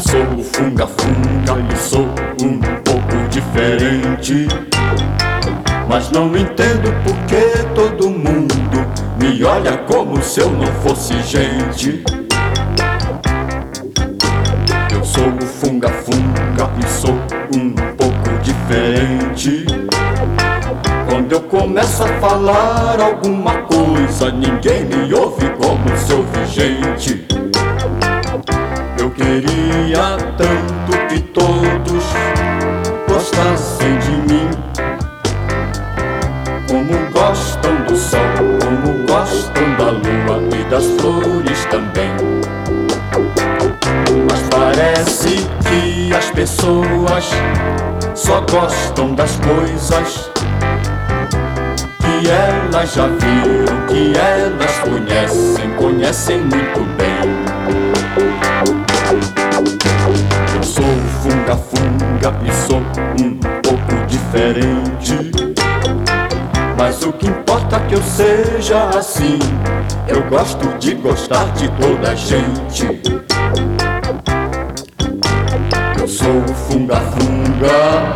funga funga e sou um pouco diferente. Mas não entendo por que todo mundo me olha como se eu não fosse gente. Eu sou o funga funga e sou um pouco diferente. Quando eu começo a falar alguma coisa, ninguém me ouve como se ouve gente. Queria tanto que todos gostassem de mim. Como gostam do sol, como gostam da lua e das flores também. Mas parece que as pessoas só gostam das coisas que elas já viram, que elas conhecem, conhecem muito bem. Diferente. Mas o que importa é que eu seja assim. Eu gosto de gostar de toda a gente. Eu sou funga funga.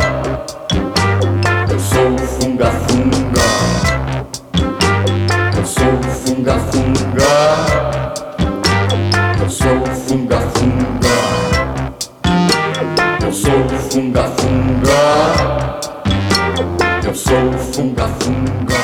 Eu sou o funga funga. Eu sou o funga funga. Eu sou o funga funga. Eu sou o funga funga. Sou funga funga.